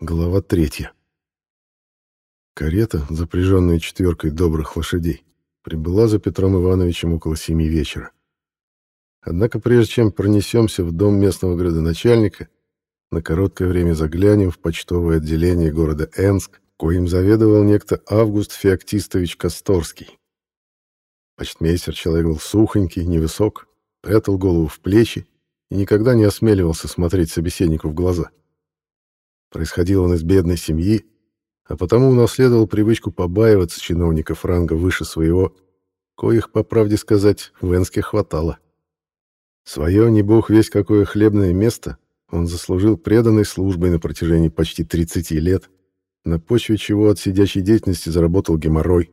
Глава третья. Карета, запряженная четверкой добрых лошадей, прибыла за Петром Ивановичем около семи вечера. Однако прежде чем пронесемся в дом местного градоначальника, на короткое время заглянем в почтовое отделение города Энск, коим заведовал некто Август Феоктистович Косторский. Почтмейстер человек был сухонький, невысок, прятал голову в плечи и никогда не осмеливался смотреть собеседнику в глаза. Происходил он из бедной семьи, а потому унаследовал привычку побаиваться чиновников ранга выше своего, коих, по правде сказать, в Энске хватало. Свое, не бог весь какое хлебное место, он заслужил преданной службой на протяжении почти 30 лет, на почве чего от сидячей деятельности заработал геморрой.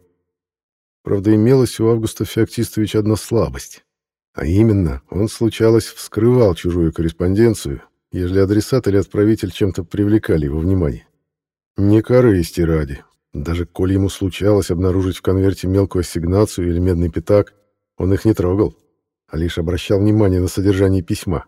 Правда, имелась у Августа Феоктистовича одна слабость. А именно, он, случалось, вскрывал чужую корреспонденцию ежели адресат или отправитель чем-то привлекали его внимание. Не корысти ради. Даже коль ему случалось обнаружить в конверте мелкую ассигнацию или медный пятак, он их не трогал, а лишь обращал внимание на содержание письма.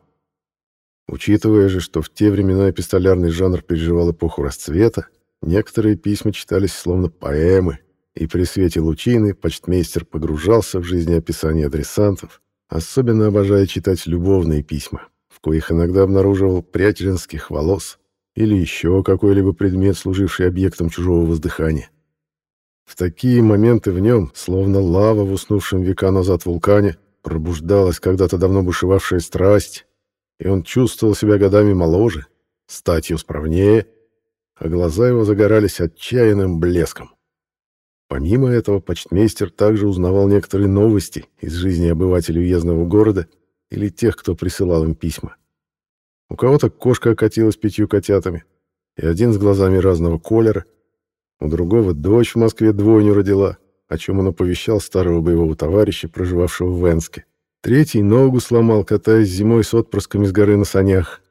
Учитывая же, что в те времена эпистолярный жанр переживал эпоху расцвета, некоторые письма читались словно поэмы, и при свете лучины почтмейстер погружался в жизнеописание адресантов, особенно обожая читать любовные письма в коих иногда обнаруживал прядь женских волос или еще какой-либо предмет, служивший объектом чужого воздыхания. В такие моменты в нем, словно лава в уснувшем века назад вулкане, пробуждалась когда-то давно бушевавшая страсть, и он чувствовал себя годами моложе, статью справнее, а глаза его загорались отчаянным блеском. Помимо этого, почтмейстер также узнавал некоторые новости из жизни обывателей уездного города или тех, кто присылал им письма. У кого-то кошка окатилась пятью котятами, и один с глазами разного колера, у другого дочь в Москве двойню родила, о чем он оповещал старого боевого товарища, проживавшего в Венске. Третий ногу сломал, катаясь зимой с отпрысками с горы на санях.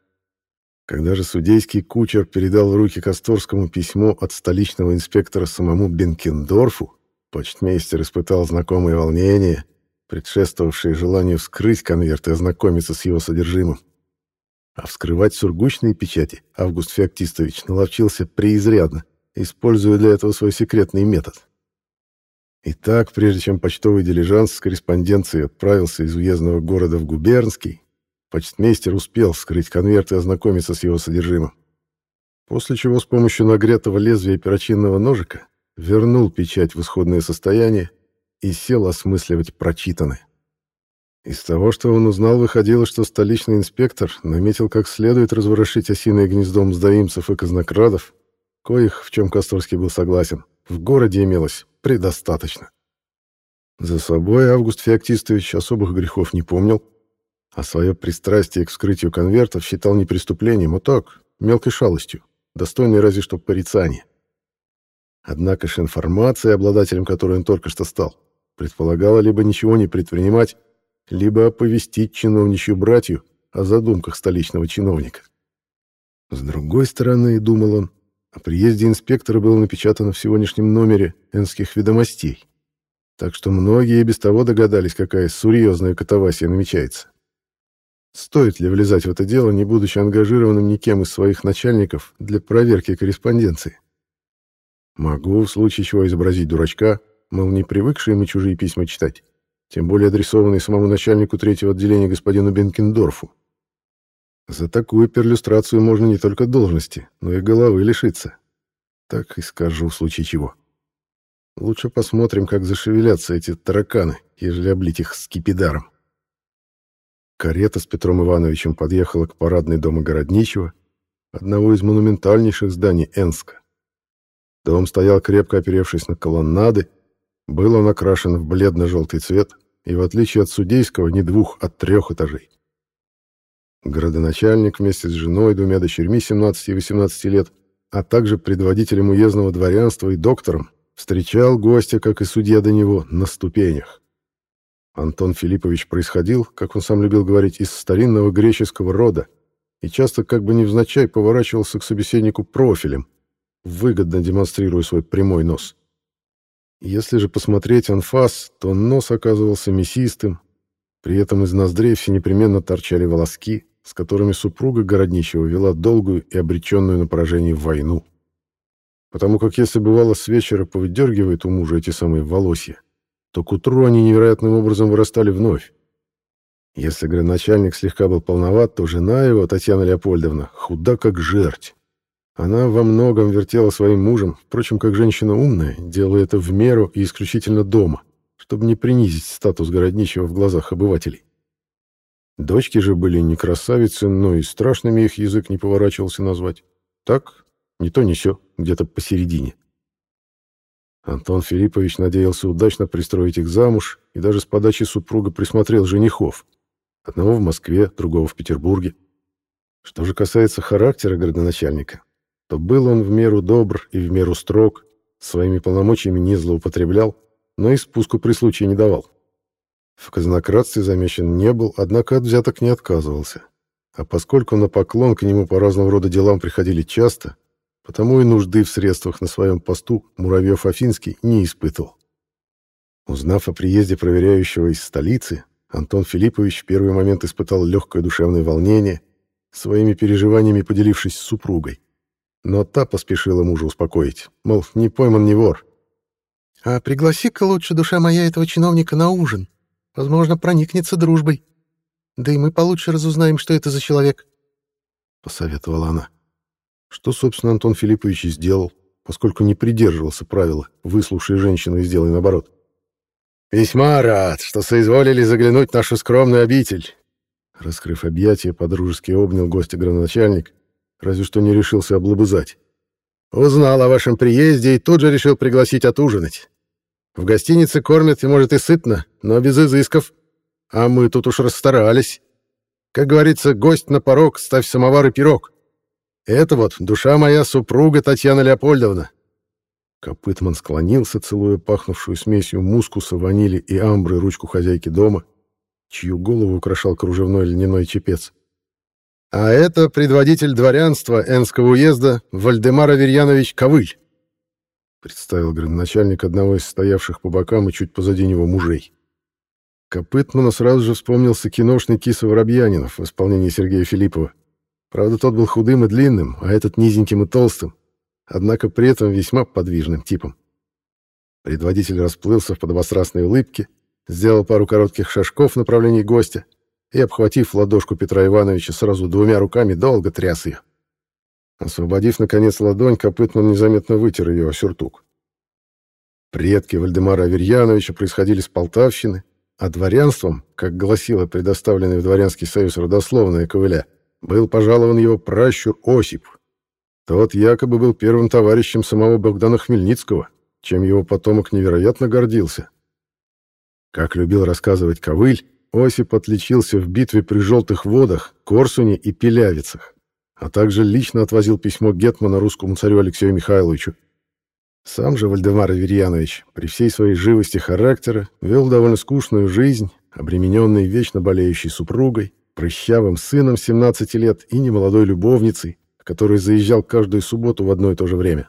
Когда же судейский кучер передал в руки Косторскому письмо от столичного инспектора самому Бенкендорфу, почтмейстер испытал знакомое волнение — предшествовавшее желанию вскрыть конверт и ознакомиться с его содержимым. А вскрывать сургучные печати Август Феоктистович наловчился преизрядно, используя для этого свой секретный метод. Итак, прежде чем почтовый дилижанс с корреспонденцией отправился из уездного города в губернский, почтмейстер успел вскрыть конверт и ознакомиться с его содержимым. После чего с помощью нагретого лезвия перочинного ножика вернул печать в исходное состояние и сел осмысливать прочитанное. Из того, что он узнал, выходило, что столичный инспектор наметил как следует разворошить осиное гнездо мздоимцев и казнокрадов, коих, в чем Косторский был согласен, в городе имелось предостаточно. За собой Август Феоктистович особых грехов не помнил, а свое пристрастие к вскрытию конвертов считал не преступлением, а так, мелкой шалостью, достойной разве что порицания. Однако же информация, обладателем которой он только что стал, предполагала либо ничего не предпринимать, либо оповестить чиновничью братью о задумках столичного чиновника. С другой стороны, думал он, о приезде инспектора было напечатано в сегодняшнем номере «Энских ведомостей», так что многие без того догадались, какая серьезная катавасия намечается. Стоит ли влезать в это дело, не будучи ангажированным никем из своих начальников для проверки корреспонденции? Могу в случае чего изобразить дурачка, мол, не привыкшие мы чужие письма читать, тем более адресованные самому начальнику третьего отделения господину Бенкендорфу. За такую перлюстрацию можно не только должности, но и головы лишиться. Так и скажу в случае чего. Лучше посмотрим, как зашевелятся эти тараканы, ежели облить их скипидаром. Карета с Петром Ивановичем подъехала к парадной дому городничего, одного из монументальнейших зданий Энска. Дом стоял крепко оперевшись на колоннады, был он окрашен в бледно-желтый цвет и, в отличие от судейского, не двух, а трех этажей. Городоначальник вместе с женой, двумя дочерьми 17 и 18 лет, а также предводителем уездного дворянства и доктором, встречал гостя, как и судья до него, на ступенях. Антон Филиппович происходил, как он сам любил говорить, из старинного греческого рода и часто как бы невзначай поворачивался к собеседнику профилем, выгодно демонстрируя свой прямой нос. Если же посмотреть анфас, то нос оказывался мясистым, при этом из ноздрей все непременно торчали волоски, с которыми супруга Городничего вела долгую и обреченную на поражение войну. Потому как если бывало с вечера повыдергивает у мужа эти самые волосья, то к утру они невероятным образом вырастали вновь. Если градоначальник слегка был полноват, то жена его, Татьяна Леопольдовна, худа как жерть. Она во многом вертела своим мужем, впрочем, как женщина умная, делая это в меру и исключительно дома, чтобы не принизить статус городничего в глазах обывателей. Дочки же были не красавицы, но и страшными их язык не поворачивался назвать. Так, не то не сё, где-то посередине. Антон Филиппович надеялся удачно пристроить их замуж и даже с подачи супруга присмотрел женихов. Одного в Москве, другого в Петербурге. Что же касается характера градоначальника, то был он в меру добр и в меру строг, своими полномочиями не злоупотреблял, но и спуску при случае не давал. В казнократстве замечен не был, однако от взяток не отказывался. А поскольку на поклон к нему по разного рода делам приходили часто, потому и нужды в средствах на своем посту Муравьев-Афинский не испытывал. Узнав о приезде проверяющего из столицы, Антон Филиппович в первый момент испытал легкое душевное волнение, своими переживаниями поделившись с супругой. Но та поспешила мужа успокоить, мол, не пойман не вор. «А пригласи-ка лучше, душа моя, этого чиновника на ужин. Возможно, проникнется дружбой. Да и мы получше разузнаем, что это за человек», — посоветовала она. Что, собственно, Антон Филиппович и сделал, поскольку не придерживался правила «выслушай женщину и сделай наоборот». «Весьма рад, что соизволили заглянуть в нашу скромную обитель». Раскрыв объятия, подружески обнял гостя градоначальник, разве что не решился облобызать. «Узнал о вашем приезде и тут же решил пригласить отужинать. В гостинице кормят, может, и сытно, но без изысков. А мы тут уж расстарались. Как говорится, гость на порог, ставь самовар и пирог. Это вот душа моя супруга Татьяна Леопольдовна». Копытман склонился, целуя пахнувшую смесью мускуса, ванили и амбры ручку хозяйки дома, чью голову украшал кружевной льняной чепец. «А это предводитель дворянства Энского уезда Вальдемар Аверьянович Ковыль», представил градоначальник одного из стоявших по бокам и чуть позади него мужей. Копытмана сразу же вспомнился киношный Киса Воробьянинов в исполнении Сергея Филиппова. Правда, тот был худым и длинным, а этот низеньким и толстым, однако при этом весьма подвижным типом. Предводитель расплылся в подобострастной улыбке, сделал пару коротких шажков в направлении гостя и, обхватив ладошку Петра Ивановича сразу двумя руками, долго тряс ее. Освободив, наконец, ладонь, Копытман незаметно вытер ее о сюртук. Предки Вальдемара Аверьяновича происходили с Полтавщины, а дворянством, как гласило предоставленное в Дворянский союз родословное ковыля, был пожалован его пращур Осип. Тот якобы был первым товарищем самого Богдана Хмельницкого, чем его потомок невероятно гордился. Как любил рассказывать Ковыль, Осип отличился в битве при Желтых водах, Корсуне и Пелявицах, а также лично отвозил письмо Гетмана русскому царю Алексею Михайловичу. Сам же Вальдемар Аверьянович при всей своей живости характера вел довольно скучную жизнь, обремененный вечно болеющей супругой, прыщавым сыном 17 лет и немолодой любовницей, который заезжал каждую субботу в одно и то же время.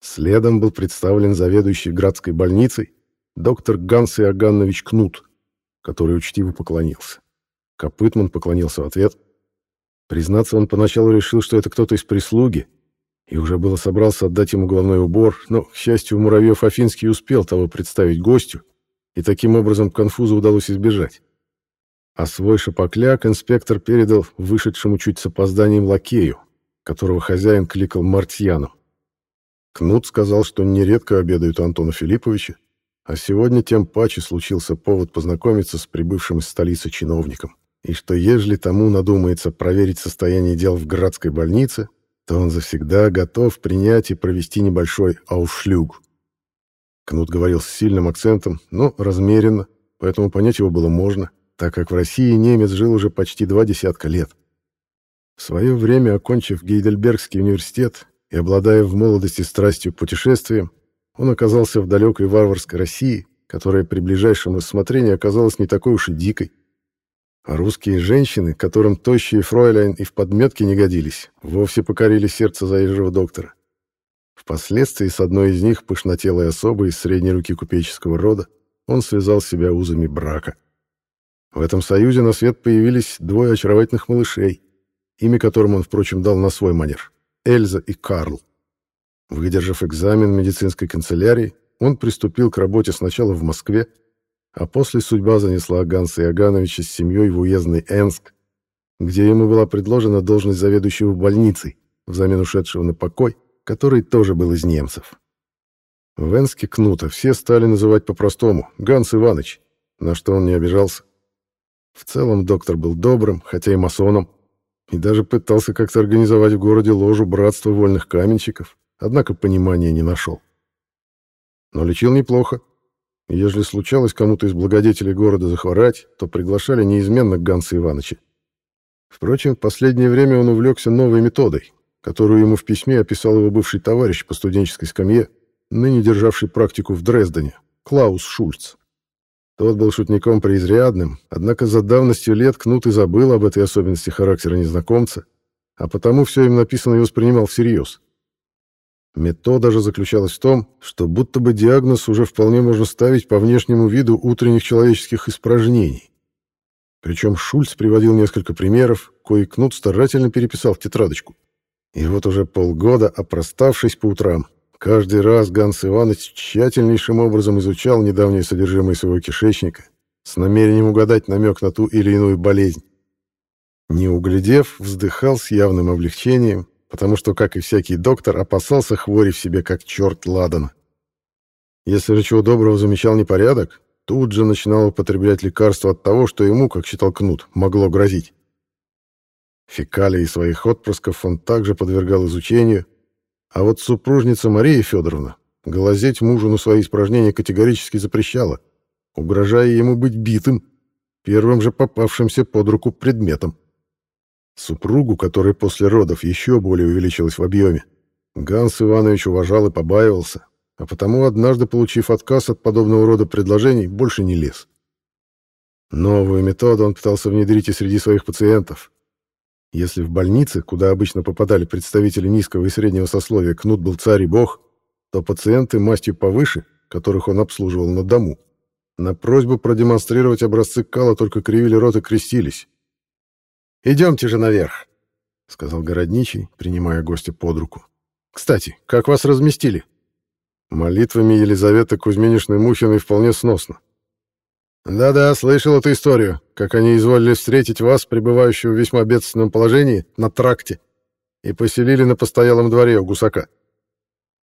Следом был представлен заведующий градской больницей доктор Ганс Иоганнович Кнут, который учтиво поклонился. Копытман поклонился в ответ. Признаться, он поначалу решил, что это кто-то из прислуги, и уже было собрался отдать ему головной убор, но, к счастью, Муравьев Афинский успел того представить гостю, и таким образом конфуза удалось избежать. А свой шапокляк инспектор передал вышедшему чуть с опозданием лакею, которого хозяин кликал Мартьяном. Кнут сказал, что нередко обедают Антона Филипповича, а сегодня тем паче случился повод познакомиться с прибывшим из столицы чиновником, и что ежели тому надумается проверить состояние дел в градской больнице, то он завсегда готов принять и провести небольшой аушлюг. Кнут говорил с сильным акцентом, но размеренно, поэтому понять его было можно — так как в России немец жил уже почти два десятка лет. В свое время, окончив Гейдельбергский университет и обладая в молодости страстью к путешествиям, он оказался в далекой варварской России, которая при ближайшем рассмотрении оказалась не такой уж и дикой. А русские женщины, которым тощие фройляйн и в подметке не годились, вовсе покорили сердце заезжего доктора. Впоследствии с одной из них, пышнотелой особой из средней руки купеческого рода, он связал себя узами брака. В этом союзе на свет появились двое очаровательных малышей, имя которым он, впрочем, дал на свой манер — Эльза и Карл. Выдержав экзамен медицинской канцелярии, он приступил к работе сначала в Москве, а после судьба занесла Ганса Иогановича с семьей в уездный Энск, где ему была предложена должность заведующего больницей, взамен ушедшего на покой, который тоже был из немцев. В Энске Кнута все стали называть по-простому Ганс Иванович, на что он не обижался. В целом доктор был добрым, хотя и масоном, и даже пытался как-то организовать в городе ложу братства вольных каменщиков, однако понимания не нашел. Но лечил неплохо. Ежели случалось кому-то из благодетелей города захворать, то приглашали неизменно Ганса Ивановича. Впрочем, в последнее время он увлекся новой методой, которую ему в письме описал его бывший товарищ по студенческой скамье, ныне державший практику в Дрездене, Клаус Шульц. Тот был шутником преизрядным, однако за давностью лет Кнут и забыл об этой особенности характера незнакомца, а потому все им написанное воспринимал всерьез. Метода же заключалась в том, что будто бы диагноз уже вполне можно ставить по внешнему виду утренних человеческих испражнений. Причем Шульц приводил несколько примеров, кои Кнут старательно переписал в тетрадочку. И вот уже полгода, опроставшись по утрам, каждый раз Ганс Иванович тщательнейшим образом изучал недавнее содержимое своего кишечника с намерением угадать намек на ту или иную болезнь. Не углядев, вздыхал с явным облегчением, потому что, как и всякий доктор, опасался хвори в себе как черт ладана. Если же чего доброго замечал непорядок, тут же начинал употреблять лекарства от того, что ему, как считал Кнут, могло грозить. Фекалии своих отпрысков он также подвергал изучению, а вот супружница Мария Федоровна глазеть мужу на свои испражнения категорически запрещала, угрожая ему быть битым, первым же попавшимся под руку предметом. Супругу, которая после родов еще более увеличилась в объеме, Ганс Иванович уважал и побаивался, а потому, однажды получив отказ от подобного рода предложений, больше не лез. Новую методу он пытался внедрить и среди своих пациентов. Если в больнице, куда обычно попадали представители низкого и среднего сословия, кнут был царь и бог, то пациенты мастью повыше, которых он обслуживал на дому, на просьбу продемонстрировать образцы кала только кривили рот и крестились. «Идемте же наверх», — сказал городничий, принимая гостя под руку. «Кстати, как вас разместили?» Молитвами Елизаветы Кузьминишны Мухиной вполне сносно. Да-да, слышал эту историю, как они изволили встретить вас, пребывающего в весьма бедственном положении, на тракте, и поселили на постоялом дворе у гусака.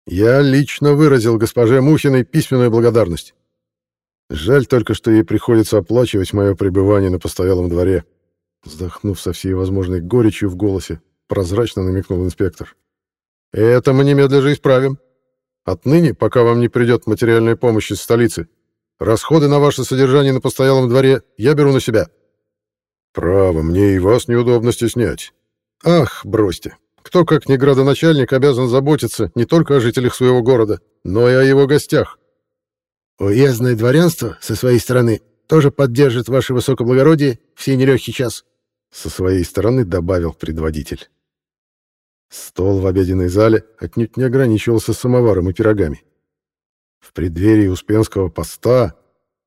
Я лично выразил госпоже Мухиной письменную благодарность. Жаль только, что ей приходится оплачивать мое пребывание на постоялом дворе. Вздохнув со всей возможной горечью в голосе, прозрачно намекнул инспектор. «Это мы немедля же исправим. Отныне, пока вам не придет материальная помощь из столицы, Расходы на ваше содержание на постоялом дворе я беру на себя». «Право, мне и вас неудобно стеснять». «Ах, бросьте. Кто, как не градоначальник, обязан заботиться не только о жителях своего города, но и о его гостях?» «Уездное дворянство, со своей стороны, тоже поддержит ваше высокоблагородие в сей нелегкий час», со своей стороны добавил предводитель. Стол в обеденной зале отнюдь не ограничивался самоваром и пирогами. В преддверии Успенского поста,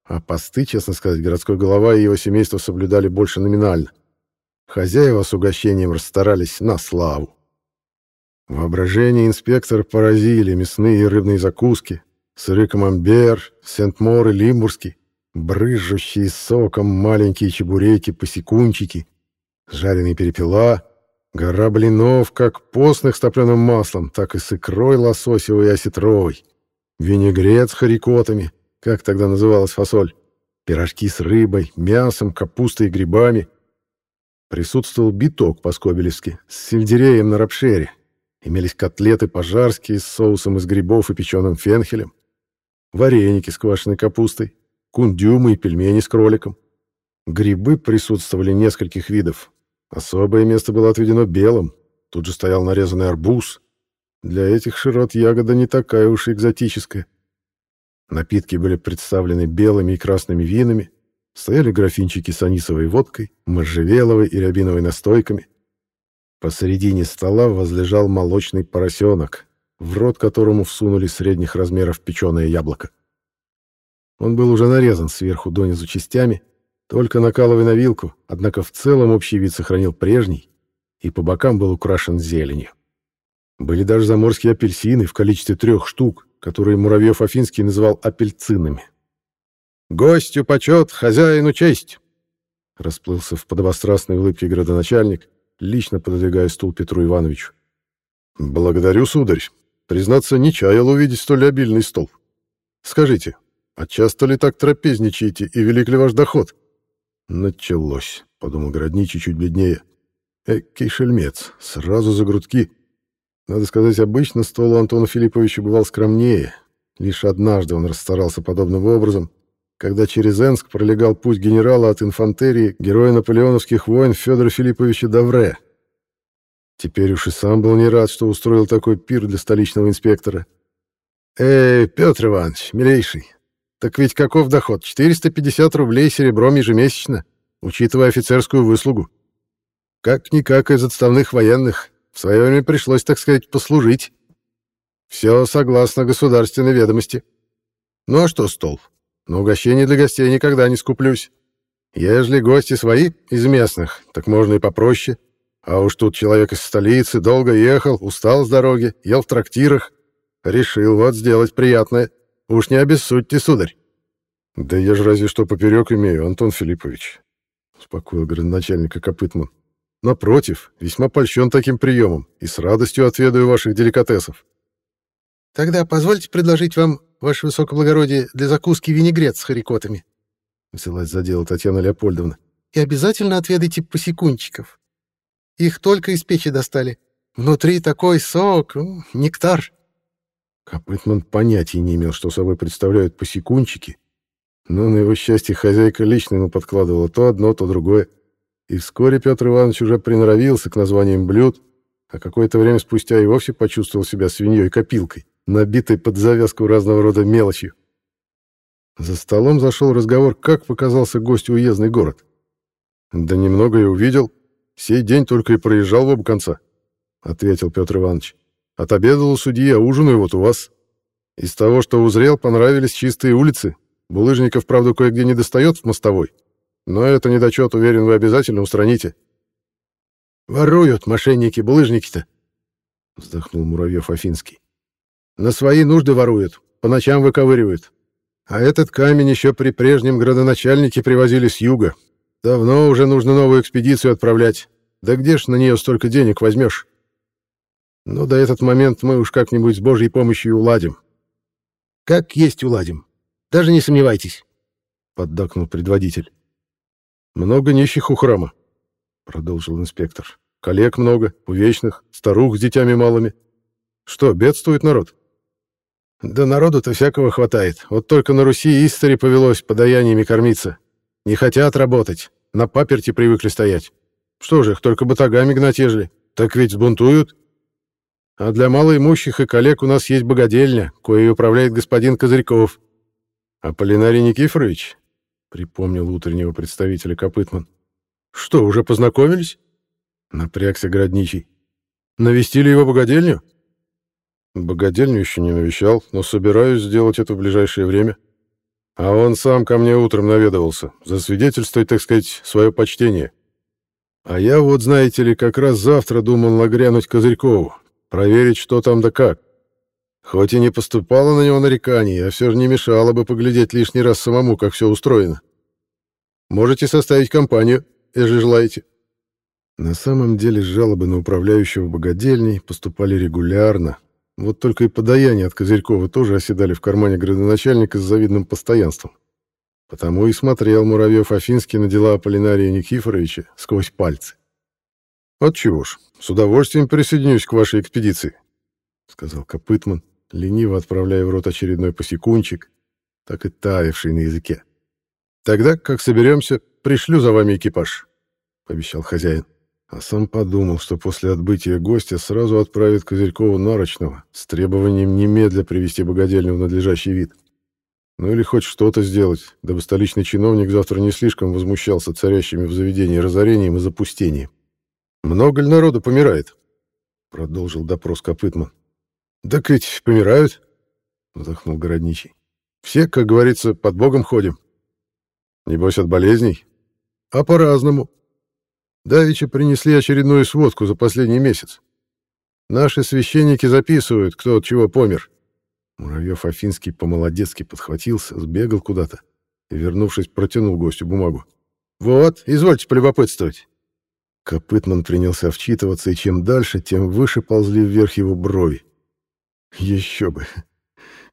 а посты, честно сказать, городской голова и его семейство соблюдали больше номинально, хозяева с угощением расстарались на славу. Воображение инспектора поразили мясные и рыбные закуски, сыры камамбер, сент-мор и лимбургский, брызжущие соком маленькие чебуреки-посекунчики, жареные перепела, гора блинов как постных с топленым маслом, так и с икрой лососевой и осетровой, Винегрет с харикотами, как тогда называлась фасоль, пирожки с рыбой, мясом, капустой и грибами. Присутствовал биток по-скобелевски с сельдереем на рапшере. Имелись котлеты пожарские с соусом из грибов и печеным фенхелем, вареники с квашеной капустой, кундюмы и пельмени с кроликом. Грибы присутствовали нескольких видов. Особое место было отведено белым. Тут же стоял нарезанный арбуз, для этих широт ягода не такая уж экзотическая. Напитки были представлены белыми и красными винами, стояли графинчики с анисовой водкой, можжевеловой и рябиновой настойками. Посередине стола возлежал молочный поросенок, в рот которому всунули средних размеров печеное яблоко. Он был уже нарезан сверху донизу частями, Только накалывай на вилку, однако в целом общий вид сохранил прежний, и по бокам был украшен зеленью. Были даже заморские апельсины в количестве трех штук, которые Муравьев Афинский называл апельцинами. «Гостю почет, хозяину честь!» Расплылся в подобострастной улыбке градоначальник, лично пододвигая стул Петру Ивановичу. «Благодарю, сударь. Признаться, не чаял увидеть столь обильный стол. Скажите, а часто ли так трапезничаете и велик ли ваш доход?» «Началось», — подумал городничий чуть бледнее. «Экий шельмец, сразу за грудки. Надо сказать, обычно стол у Антона Филипповича бывал скромнее. Лишь однажды он расстарался подобным образом, когда через Энск пролегал путь генерала от инфантерии, героя наполеоновских войн Федора Филипповича Давре. Теперь уж и сам был не рад, что устроил такой пир для столичного инспектора. «Эй, Петр Иванович, милейший, так ведь каков доход? 450 рублей серебром ежемесячно, учитывая офицерскую выслугу. Как-никак из отставных военных. В свое время пришлось, так сказать, послужить. Все согласно государственной ведомости. Ну а что стол? На угощение для гостей никогда не скуплюсь. Ежели гости свои, из местных, так можно и попроще. А уж тут человек из столицы, долго ехал, устал с дороги, ел в трактирах. Решил вот сделать приятное. Уж не обессудьте, сударь. Да я же разве что поперек имею, Антон Филиппович. Успокоил градоначальника Копытман. Напротив, весьма польщен таким приемом и с радостью отведаю ваших деликатесов. Тогда позвольте предложить вам ваше высокоблагородие, для закуски винегрет с харикотами. Взялась за дело Татьяна Леопольдовна. И обязательно отведайте посекунчиков. Их только из печи достали. Внутри такой сок, нектар. Копытман понятия не имел, что собой представляют посекунчики, но на его счастье хозяйка лично ему подкладывала то одно, то другое. И вскоре Петр Иванович уже приноровился к названиям блюд, а какое-то время спустя и вовсе почувствовал себя свиньей-копилкой набитой под завязку разного рода мелочью. За столом зашел разговор, как показался гостю уездный город. «Да немного я увидел. Сей день только и проезжал в оба конца», — ответил Петр Иванович. «Отобедал у судьи, а ужинаю вот у вас. Из того, что узрел, понравились чистые улицы. Булыжников, правда, кое-где не достает в мостовой. Но это недочет, уверен, вы обязательно устраните». «Воруют мошенники, булыжники-то», — вздохнул Муравьев Афинский. На свои нужды воруют, по ночам выковыривают. А этот камень еще при прежнем градоначальнике привозили с юга. Давно уже нужно новую экспедицию отправлять. Да где ж на нее столько денег возьмешь? Ну, до этот момент мы уж как-нибудь с Божьей помощью уладим. Как есть уладим. Даже не сомневайтесь, — поддакнул предводитель. Много нищих у храма, — продолжил инспектор. Коллег много, увечных, старух с детьми малыми. Что, бедствует народ? — да народу-то всякого хватает. Вот только на Руси истори повелось подаяниями кормиться. Не хотят работать. На паперти привыкли стоять. Что же их только батагами гнать ежели? Так ведь сбунтуют. А для малоимущих и коллег у нас есть богадельня, кое управляет господин Козырьков. А Полинарий Никифорович, припомнил утреннего представителя Копытман. Что, уже познакомились? Напрягся городничий. Навестили его богадельню? Богадельню еще не навещал, но собираюсь сделать это в ближайшее время. А он сам ко мне утром наведывался, засвидетельствовать, так сказать, свое почтение. А я вот, знаете ли, как раз завтра думал нагрянуть Козырькову, проверить, что там да как. Хоть и не поступало на него нареканий, а все же не мешало бы поглядеть лишний раз самому, как все устроено. Можете составить компанию, если желаете. На самом деле жалобы на управляющего богадельней поступали регулярно, вот только и подаяния от Козырькова тоже оседали в кармане градоначальника с завидным постоянством. Потому и смотрел Муравьев Афинский на дела Аполлинария Никифоровича сквозь пальцы. «Отчего ж, с удовольствием присоединюсь к вашей экспедиции», — сказал Копытман, лениво отправляя в рот очередной посекунчик, так и таявший на языке. «Тогда, как соберемся, пришлю за вами экипаж», — пообещал хозяин. А сам подумал, что после отбытия гостя сразу отправит Козырькову нарочного с требованием немедля привести богадельню в надлежащий вид. Ну или хоть что-то сделать, дабы столичный чиновник завтра не слишком возмущался царящими в заведении разорением и запустением. «Много ли народу помирает?» — продолжил допрос Копытман. «Да ведь помирают», — вздохнул городничий. «Все, как говорится, под Богом ходим. Небось от болезней, а по-разному. Давича принесли очередную сводку за последний месяц. Наши священники записывают, кто от чего помер. Муравьев Афинский по-молодецки подхватился, сбегал куда-то и, вернувшись, протянул гостю бумагу. «Вот, извольте полюбопытствовать». Копытман принялся вчитываться, и чем дальше, тем выше ползли вверх его брови. Еще бы.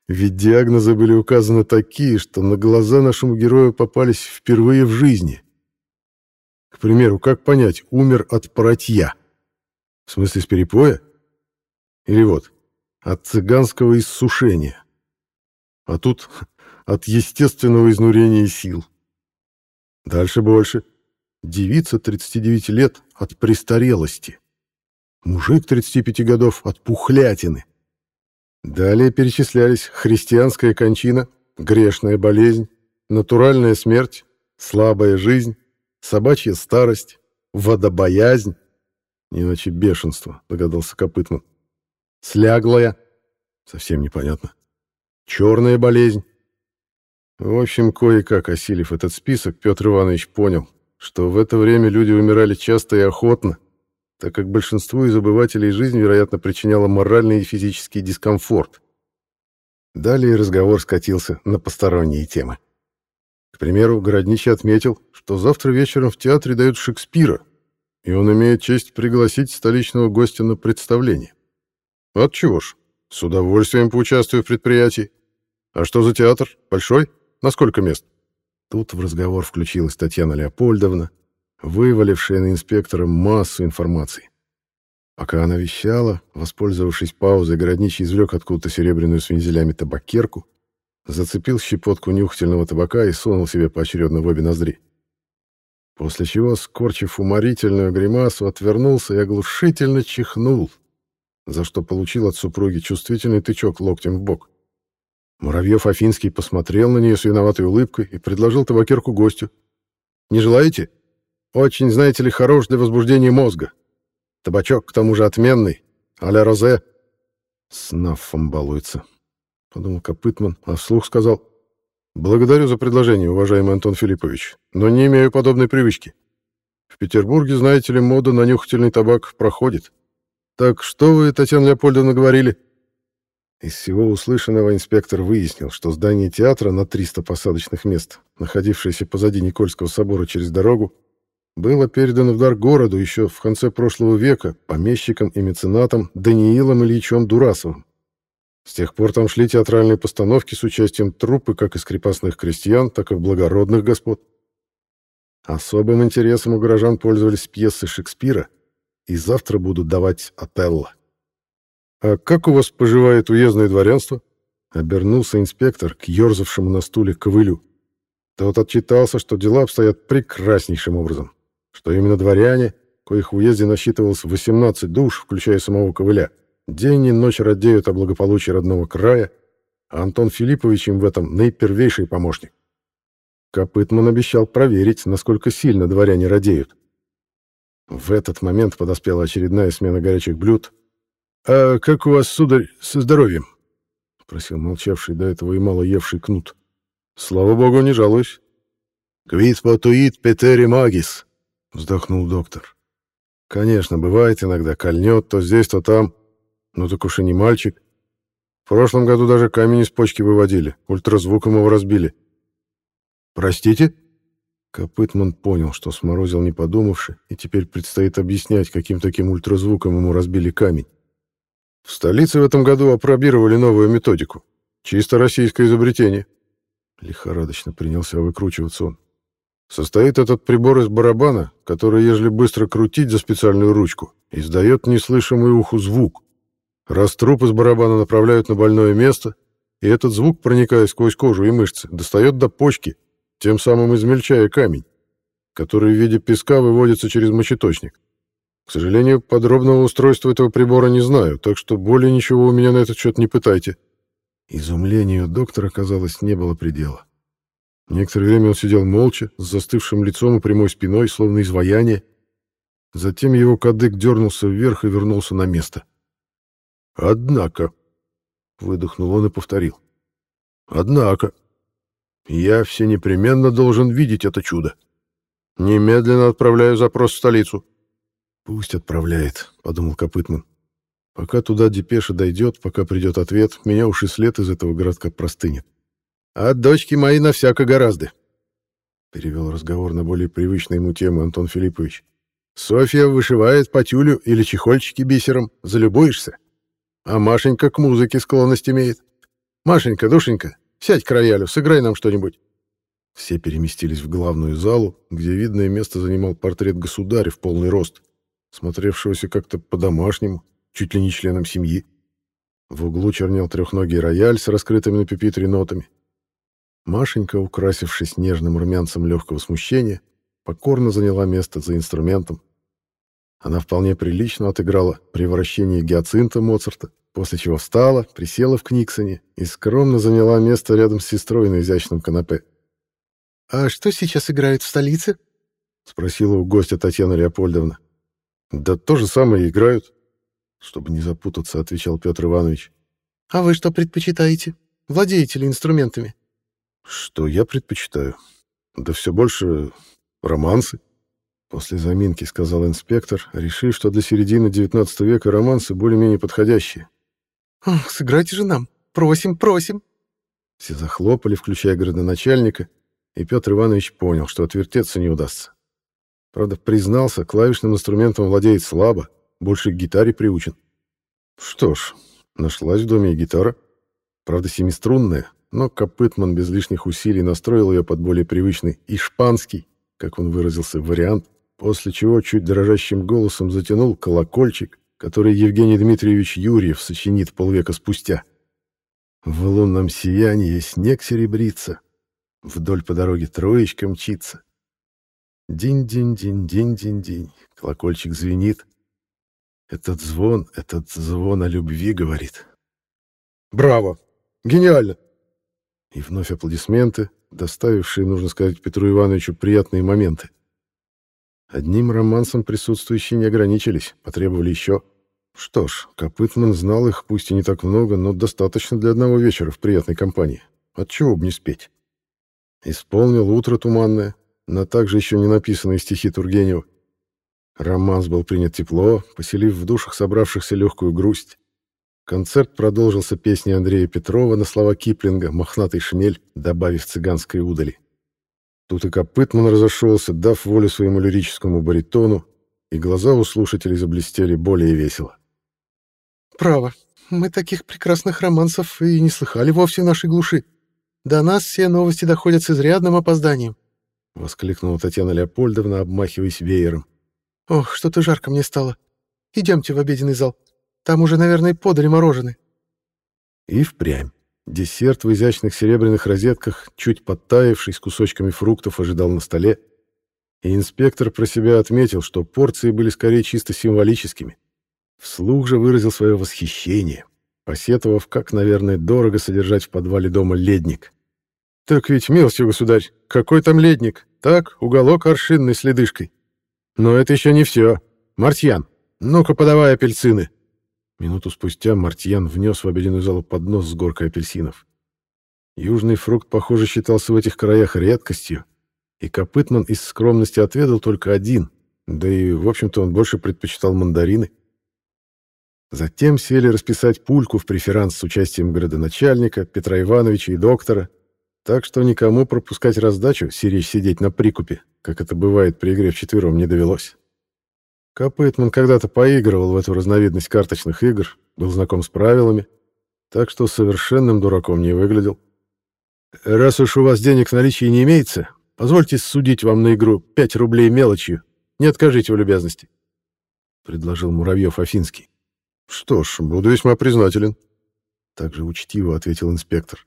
Ведь диагнозы были указаны такие, что на глаза нашему герою попались впервые в жизни. К примеру, как понять, умер от паротья? В смысле, с перепоя? Или вот, от цыганского иссушения? А тут от естественного изнурения сил. Дальше больше. Девица 39 лет от престарелости. Мужик 35 годов от пухлятины. Далее перечислялись христианская кончина, грешная болезнь, натуральная смерть, слабая жизнь, собачья старость, водобоязнь, иначе бешенство, догадался Копытман. Сляглая, совсем непонятно. Черная болезнь. В общем, кое-как осилив этот список, Петр Иванович понял, что в это время люди умирали часто и охотно, так как большинству из обывателей жизнь, вероятно, причиняла моральный и физический дискомфорт. Далее разговор скатился на посторонние темы. К примеру, Городничий отметил, что завтра вечером в театре дают Шекспира, и он имеет честь пригласить столичного гостя на представление. Отчего ж, с удовольствием поучаствую в предприятии. А что за театр? Большой? На сколько мест? Тут в разговор включилась Татьяна Леопольдовна, вывалившая на инспектора массу информации. Пока она вещала, воспользовавшись паузой, городничий извлек откуда-то серебряную с вензелями табакерку, зацепил щепотку нюхательного табака и сунул себе поочередно в обе ноздри. После чего, скорчив уморительную гримасу, отвернулся и оглушительно чихнул, за что получил от супруги чувствительный тычок локтем в бок. Муравьев Афинский посмотрел на нее с виноватой улыбкой и предложил табакерку гостю. «Не желаете?» Очень, знаете ли, хорош для возбуждения мозга. Табачок, к тому же, отменный, а-ля розе. С нафом балуется, — подумал Копытман, а вслух сказал. Благодарю за предложение, уважаемый Антон Филиппович, но не имею подобной привычки. В Петербурге, знаете ли, мода на нюхательный табак проходит. Так что вы, Татьяна Леопольдовна, говорили? Из всего услышанного инспектор выяснил, что здание театра на 300 посадочных мест, находившееся позади Никольского собора через дорогу, было передано в дар городу еще в конце прошлого века помещиком и меценатом Даниилом Ильичем Дурасовым. С тех пор там шли театральные постановки с участием труппы как из крепостных крестьян, так и благородных господ. Особым интересом у горожан пользовались пьесы Шекспира, и завтра будут давать Отелло. «А как у вас поживает уездное дворянство?» — обернулся инспектор к ерзавшему на стуле ковылю. Тот отчитался, что дела обстоят прекраснейшим образом что именно дворяне, коих в уезде насчитывалось 18 душ, включая самого Ковыля, день и ночь радеют о благополучии родного края, а Антон Филиппович им в этом наипервейший помощник. Копытман обещал проверить, насколько сильно дворяне радеют. В этот момент подоспела очередная смена горячих блюд. «А как у вас, сударь, со здоровьем?» — спросил молчавший до этого и мало евший кнут. «Слава богу, не жалуюсь». «Квит потуит петери магис», вздохнул доктор. Конечно, бывает иногда, кольнет то здесь, то там. Ну так уж и не мальчик. В прошлом году даже камень из почки выводили, ультразвуком его разбили. Простите? Копытман понял, что сморозил не подумавши, и теперь предстоит объяснять, каким таким ультразвуком ему разбили камень. В столице в этом году опробировали новую методику. Чисто российское изобретение. Лихорадочно принялся выкручиваться он. Состоит этот прибор из барабана, который, ежели быстро крутить за специальную ручку, издает неслышимый уху звук. Раз труп из барабана направляют на больное место, и этот звук, проникая сквозь кожу и мышцы, достает до почки, тем самым измельчая камень, который в виде песка выводится через мочеточник. К сожалению, подробного устройства этого прибора не знаю, так что более ничего у меня на этот счет не пытайте. Изумлению доктора, казалось, не было предела. Некоторое время он сидел молча, с застывшим лицом и прямой спиной, словно изваяние. Затем его кадык дернулся вверх и вернулся на место. «Однако», — выдохнул он и повторил, — «однако, я все непременно должен видеть это чудо. Немедленно отправляю запрос в столицу. Пусть отправляет, подумал Копытман. Пока туда депеша дойдет, пока придет ответ, меня уж и след из этого городка простынет. А дочки мои на всяко гораздо. Перевел разговор на более привычные ему темы Антон Филиппович. Софья вышивает по тюлю или чехольчики бисером, залюбуешься. А Машенька к музыке склонность имеет. Машенька, душенька, сядь к роялю, сыграй нам что-нибудь. Все переместились в главную залу, где видное место занимал портрет государя в полный рост, смотревшегося как-то по-домашнему, чуть ли не членом семьи. В углу чернел трехногий рояль с раскрытыми на пепитре нотами. Машенька, украсившись нежным румянцем легкого смущения, покорно заняла место за инструментом. Она вполне прилично отыграла превращение гиацинта Моцарта, после чего встала, присела в Книксоне и скромно заняла место рядом с сестрой на изящном канапе. «А что сейчас играют в столице?» — спросила у гостя Татьяна Леопольдовна. «Да то же самое играют», — чтобы не запутаться, отвечал Петр Иванович. «А вы что предпочитаете? Владеете ли инструментами?» «Что я предпочитаю? Да все больше романсы». После заминки сказал инспектор, решив, что для середины XIX века романсы более-менее подходящие. «Ах, сыграйте же нам! Просим, просим!» Все захлопали, включая городоначальника, и Петр Иванович понял, что отвертеться не удастся. Правда, признался, клавишным инструментом владеет слабо, больше к гитаре приучен. Что ж, нашлась в доме и гитара. Правда, семиструнная, но Копытман без лишних усилий настроил ее под более привычный «ишпанский», как он выразился, вариант, после чего чуть дрожащим голосом затянул колокольчик, который Евгений Дмитриевич Юрьев сочинит полвека спустя. В лунном сиянии снег серебрится, вдоль по дороге троечка мчится. Динь-динь-динь-динь-динь-динь. Колокольчик звенит. Этот звон, этот звон о любви говорит. Браво! Гениально! И вновь аплодисменты, доставившие, нужно сказать, Петру Ивановичу приятные моменты. Одним романсом присутствующие не ограничились, потребовали еще. Что ж, Копытман знал их, пусть и не так много, но достаточно для одного вечера в приятной компании. Отчего бы не спеть? Исполнил «Утро туманное», но также еще не написанные стихи Тургенева. Романс был принят тепло, поселив в душах собравшихся легкую грусть. Концерт продолжился песней Андрея Петрова на слова Киплинга «Мохнатый шмель», добавив цыганской удали. Тут и Копытман разошелся, дав волю своему лирическому баритону, и глаза у слушателей заблестели более весело. «Право, мы таких прекрасных романсов и не слыхали вовсе в нашей глуши. До нас все новости доходят с изрядным опозданием. — воскликнула Татьяна Леопольдовна, обмахиваясь веером. «Ох, что-то жарко мне стало. Идемте в обеденный зал. Там уже, наверное, подали мороженое». И впрямь. Десерт в изящных серебряных розетках, чуть подтаявший, с кусочками фруктов, ожидал на столе. И инспектор про себя отметил, что порции были скорее чисто символическими. Вслух же выразил свое восхищение, посетовав, как, наверное, дорого содержать в подвале дома ледник. Так ведь, милостью государь, какой там ледник? Так, уголок аршинный с ледышкой. Но это еще не все. Мартьян, ну-ка подавай апельсины. Минуту спустя Мартьян внес в обеденную залу поднос с горкой апельсинов. Южный фрукт, похоже, считался в этих краях редкостью, и Копытман из скромности отведал только один, да и, в общем-то, он больше предпочитал мандарины. Затем сели расписать пульку в преферанс с участием градоначальника, Петра Ивановича и доктора, так что никому пропускать раздачу, сиречь сидеть на прикупе, как это бывает при игре вчетвером, не довелось. Копытман когда-то поигрывал в эту разновидность карточных игр, был знаком с правилами, так что совершенным дураком не выглядел. «Раз уж у вас денег в наличии не имеется, позвольте судить вам на игру пять рублей мелочью. Не откажите в любезности», — предложил Муравьев Афинский. «Что ж, буду весьма признателен», — также учтиво ответил инспектор.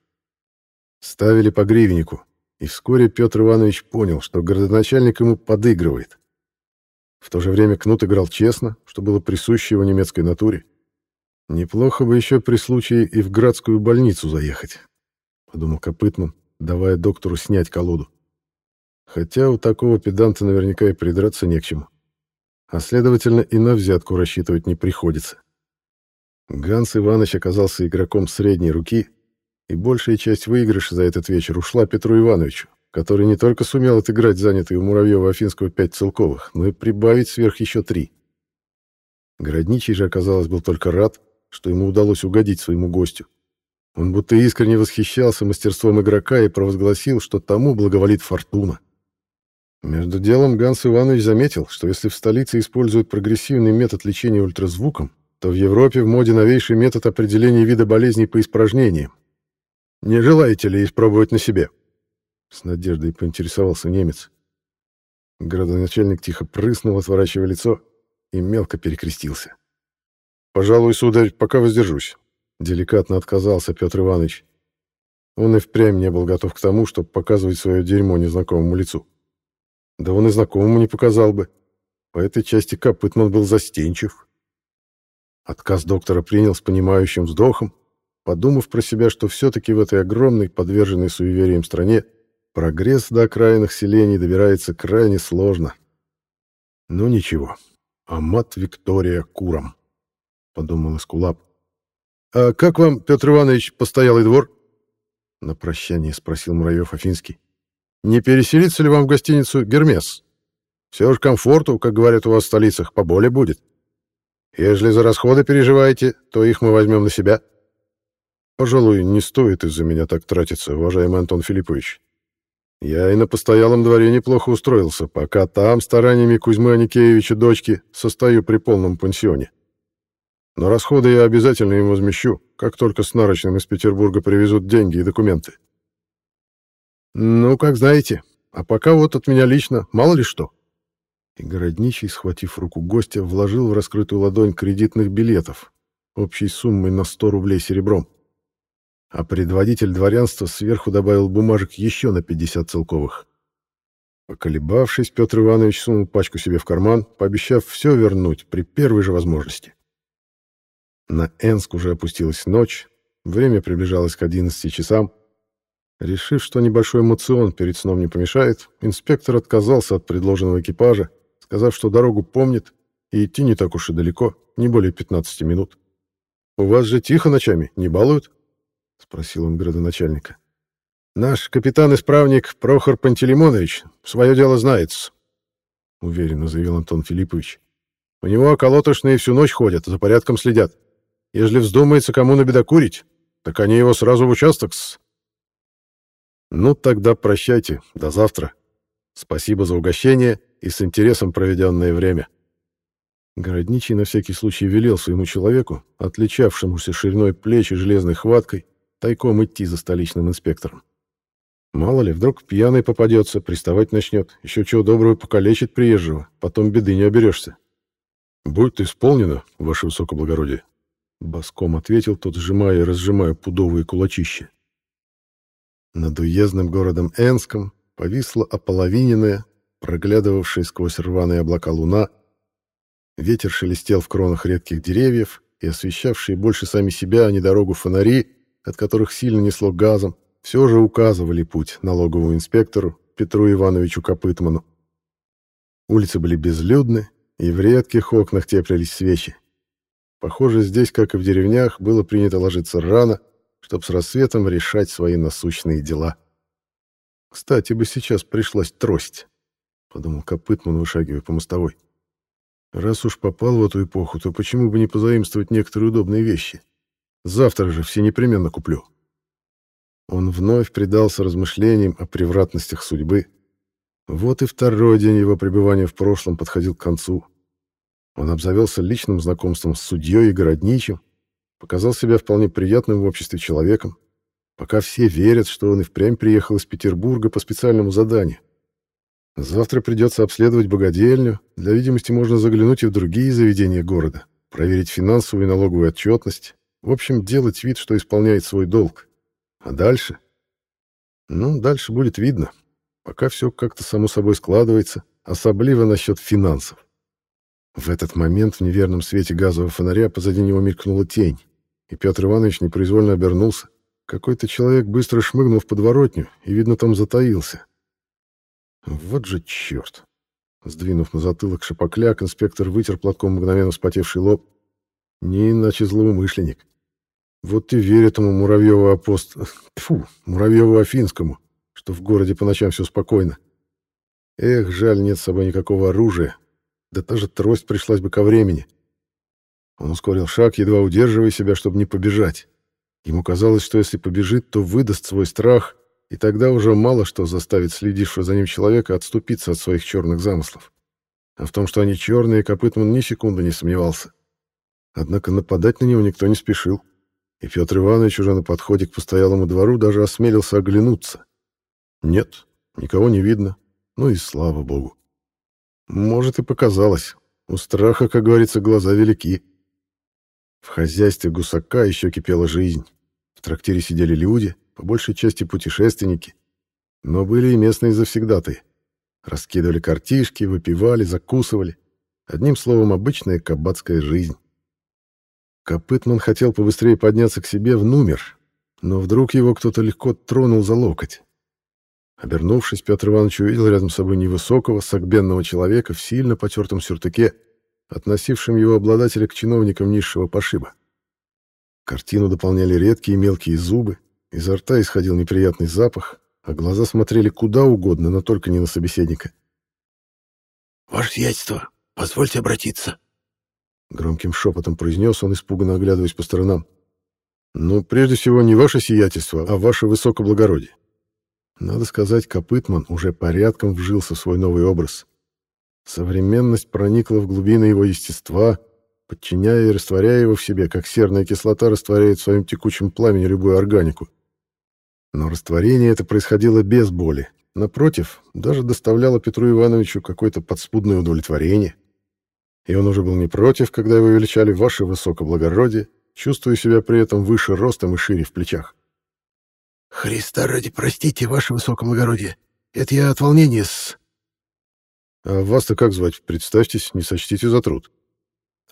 Ставили по гривеннику, и вскоре Петр Иванович понял, что городоначальник ему подыгрывает. В то же время Кнут играл честно, что было присуще его немецкой натуре. Неплохо бы еще при случае и в градскую больницу заехать, подумал Копытман, давая доктору снять колоду. Хотя у такого педанта наверняка и придраться не к чему. А следовательно, и на взятку рассчитывать не приходится. Ганс Иванович оказался игроком средней руки и большая часть выигрыша за этот вечер ушла Петру Ивановичу, который не только сумел отыграть занятые у Муравьева Афинского пять целковых, но и прибавить сверх еще три. Городничий же, оказалось, был только рад, что ему удалось угодить своему гостю. Он будто искренне восхищался мастерством игрока и провозгласил, что тому благоволит фортуна. Между делом Ганс Иванович заметил, что если в столице используют прогрессивный метод лечения ультразвуком, то в Европе в моде новейший метод определения вида болезней по испражнениям. «Не желаете ли испробовать на себе?» С надеждой поинтересовался немец. Городоначальник тихо прыснул, отворачивая лицо, и мелко перекрестился. «Пожалуй, сударь, пока воздержусь», — деликатно отказался Петр Иванович. Он и впрямь не был готов к тому, чтобы показывать свое дерьмо незнакомому лицу. Да он и знакомому не показал бы. По этой части Копытман был застенчив. Отказ доктора принял с понимающим вздохом, подумав про себя, что все-таки в этой огромной, подверженной суевериям стране, прогресс до окраинных селений добирается крайне сложно. Ну ничего, Амат Виктория Куром, подумал Эскулап. «А как вам, Петр Иванович, постоялый двор?» На прощание спросил Муравьев Афинский. Не переселиться ли вам в гостиницу «Гермес»? Все же комфорту, как говорят у вас в столицах, поболее будет. Если за расходы переживаете, то их мы возьмем на себя. Пожалуй, не стоит из-за меня так тратиться, уважаемый Антон Филиппович. Я и на постоялом дворе неплохо устроился, пока там стараниями Кузьмы Аникеевича дочки состою при полном пансионе. Но расходы я обязательно им возмещу, как только с нарочным из Петербурга привезут деньги и документы. «Ну, как знаете. А пока вот от меня лично, мало ли что». И городничий, схватив руку гостя, вложил в раскрытую ладонь кредитных билетов общей суммой на 100 рублей серебром. А предводитель дворянства сверху добавил бумажек еще на 50 целковых. Поколебавшись, Петр Иванович сунул пачку себе в карман, пообещав все вернуть при первой же возможности. На Энск уже опустилась ночь, время приближалось к 11 часам, Решив, что небольшой эмоцион перед сном не помешает, инспектор отказался от предложенного экипажа, сказав, что дорогу помнит и идти не так уж и далеко, не более 15 минут. «У вас же тихо ночами, не балуют?» — спросил он градоначальника. «Наш капитан-исправник Прохор Пантелеймонович свое дело знает уверенно заявил Антон Филиппович. «У него околотошные всю ночь ходят, за порядком следят. Если вздумается кому набедокурить, так они его сразу в участок с...» Ну, тогда прощайте, до завтра. Спасибо за угощение и с интересом проведенное время. Городничий на всякий случай велел своему человеку, отличавшемуся шириной плеч и железной хваткой, тайком идти за столичным инспектором. Мало ли, вдруг пьяный попадется, приставать начнет, еще чего доброго покалечит приезжего, потом беды не оберешься. «Будет исполнено, ваше высокоблагородие», — боском ответил тот, сжимая и разжимая пудовые кулачища. Над уездным городом Энском повисла ополовиненная, проглядывавшая сквозь рваные облака луна. Ветер шелестел в кронах редких деревьев, и освещавшие больше сами себя, а не дорогу фонари, от которых сильно несло газом, все же указывали путь налоговому инспектору Петру Ивановичу Копытману. Улицы были безлюдны, и в редких окнах теплились свечи. Похоже, здесь, как и в деревнях, было принято ложиться рано, чтобы с рассветом решать свои насущные дела. Кстати, бы сейчас пришлась трость, подумал Копытман, вышагивая по мостовой. Раз уж попал в эту эпоху, то почему бы не позаимствовать некоторые удобные вещи? Завтра же все непременно куплю. Он вновь предался размышлениям о превратностях судьбы. Вот и второй день его пребывания в прошлом подходил к концу. Он обзавелся личным знакомством с судьей и городничим, показал себя вполне приятным в обществе человеком, пока все верят, что он и впрямь приехал из Петербурга по специальному заданию. Завтра придется обследовать богадельню, для видимости можно заглянуть и в другие заведения города, проверить финансовую и налоговую отчетность, в общем, делать вид, что исполняет свой долг. А дальше? Ну, дальше будет видно. Пока все как-то само собой складывается, особливо насчет финансов. В этот момент в неверном свете газового фонаря позади него мелькнула тень, и Петр Иванович непроизвольно обернулся. Какой-то человек быстро шмыгнул в подворотню и, видно, там затаился. Вот же черт! Сдвинув на затылок шапокляк, инспектор вытер платком мгновенно вспотевший лоб. Не иначе злоумышленник. Вот и верь этому Муравьеву апост... Фу, Муравьеву Афинскому, что в городе по ночам все спокойно. Эх, жаль, нет с собой никакого оружия. Да та же трость пришлась бы ко времени. Он ускорил шаг, едва удерживая себя, чтобы не побежать. Ему казалось, что если побежит, то выдаст свой страх, и тогда уже мало что заставит следившего за ним человека отступиться от своих черных замыслов. А в том, что они черные, Копытман ни секунды не сомневался. Однако нападать на него никто не спешил, и Петр Иванович уже на подходе к постоялому двору даже осмелился оглянуться. Нет, никого не видно, ну и слава богу. Может, и показалось. У страха, как говорится, глаза велики. В хозяйстве гусака еще кипела жизнь. В трактире сидели люди, по большей части путешественники, но были и местные завсегдатые. Раскидывали картишки, выпивали, закусывали. Одним словом, обычная кабацкая жизнь. Копытман хотел побыстрее подняться к себе в номер, но вдруг его кто-то легко тронул за локоть. Обернувшись, Петр Иванович увидел рядом с собой невысокого, согбенного человека в сильно потертом сюртуке, относившем его обладателя к чиновникам низшего пошиба. Картину дополняли редкие мелкие зубы, изо рта исходил неприятный запах, а глаза смотрели куда угодно, но только не на собеседника. «Ваше сиятельство, позвольте обратиться», — громким шепотом произнес он, испуганно оглядываясь по сторонам. «Ну, прежде всего, не ваше сиятельство, а ваше высокоблагородие. Надо сказать, Копытман уже порядком вжился в свой новый образ. Современность проникла в глубины его естества, подчиняя и растворяя его в себе, как серная кислота растворяет в своем текучем пламени любую органику. Но растворение это происходило без боли. Напротив, даже доставляло Петру Ивановичу какое-то подспудное удовлетворение. И он уже был не против, когда его величали ваше высокоблагородие, чувствуя себя при этом выше ростом и шире в плечах. Христа ради, простите, ваше высокоблагородие. Это я от волнения с... А вас-то как звать? Представьтесь, не сочтите за труд.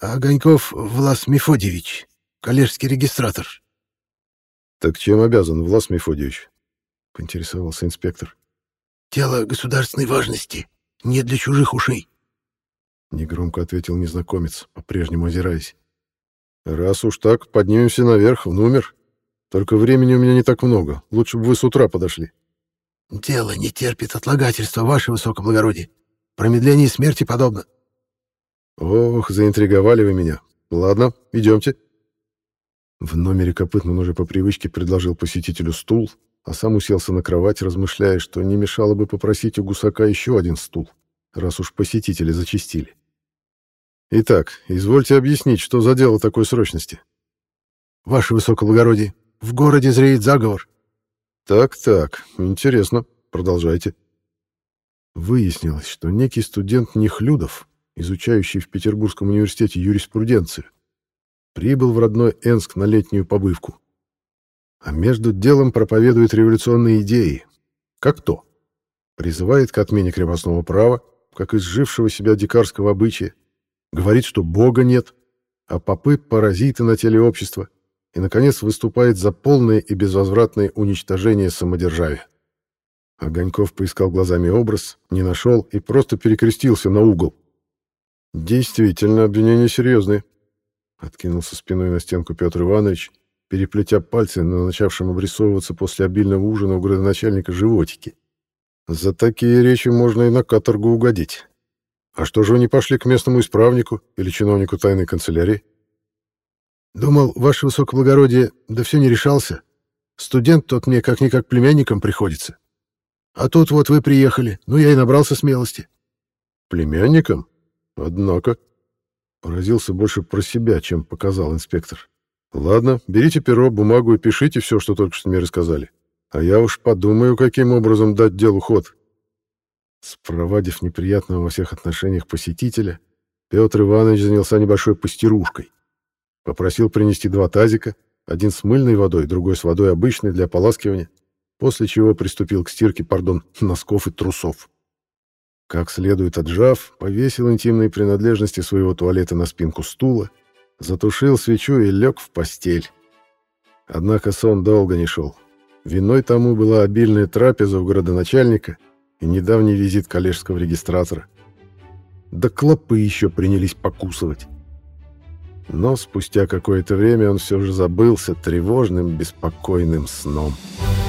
Огоньков Влас Мефодьевич, коллежский регистратор. Так чем обязан, Влас Мефодьевич? Поинтересовался инспектор. Дело государственной важности, не для чужих ушей. Негромко ответил незнакомец, по-прежнему озираясь. Раз уж так, поднимемся наверх, в номер. Только времени у меня не так много. Лучше бы вы с утра подошли. Дело не терпит отлагательства, ваше высокоблагородие. Промедление смерти подобно. Ох, заинтриговали вы меня. Ладно, идемте. В номере Копытман уже по привычке предложил посетителю стул, а сам уселся на кровать, размышляя, что не мешало бы попросить у гусака еще один стул, раз уж посетители зачастили. Итак, извольте объяснить, что за дело такой срочности. Ваше высокоблагородие, в городе зреет заговор. Так-так, интересно. Продолжайте. Выяснилось, что некий студент Нехлюдов, изучающий в Петербургском университете юриспруденцию, прибыл в родной Энск на летнюю побывку. А между делом проповедует революционные идеи. Как то? Призывает к отмене крепостного права, как изжившего себя дикарского обычая, говорит, что Бога нет, а попы — паразиты на теле общества, и, наконец, выступает за полное и безвозвратное уничтожение самодержавия. Огоньков поискал глазами образ, не нашел и просто перекрестился на угол. «Действительно, обвинения серьезные», — откинулся спиной на стенку Петр Иванович, переплетя пальцы на начавшем обрисовываться после обильного ужина у градоначальника животики. «За такие речи можно и на каторгу угодить. А что же вы не пошли к местному исправнику или чиновнику тайной канцелярии?» Думал, ваше высокоблагородие, да все не решался. Студент тот мне как-никак племянником приходится. А тут вот вы приехали, ну я и набрался смелости. Племянником? Однако. Поразился больше про себя, чем показал инспектор. Ладно, берите перо, бумагу и пишите все, что только что мне рассказали. А я уж подумаю, каким образом дать делу ход. Спровадив неприятного во всех отношениях посетителя, Петр Иванович занялся небольшой пастерушкой. Попросил принести два тазика, один с мыльной водой, другой с водой обычной для ополаскивания, после чего приступил к стирке, пардон, носков и трусов. Как следует отжав, повесил интимные принадлежности своего туалета на спинку стула, затушил свечу и лег в постель. Однако сон долго не шел. Виной тому была обильная трапеза у городоначальника и недавний визит коллежского регистратора. Да клопы еще принялись покусывать. Но спустя какое-то время он все же забылся тревожным, беспокойным сном. «Связь»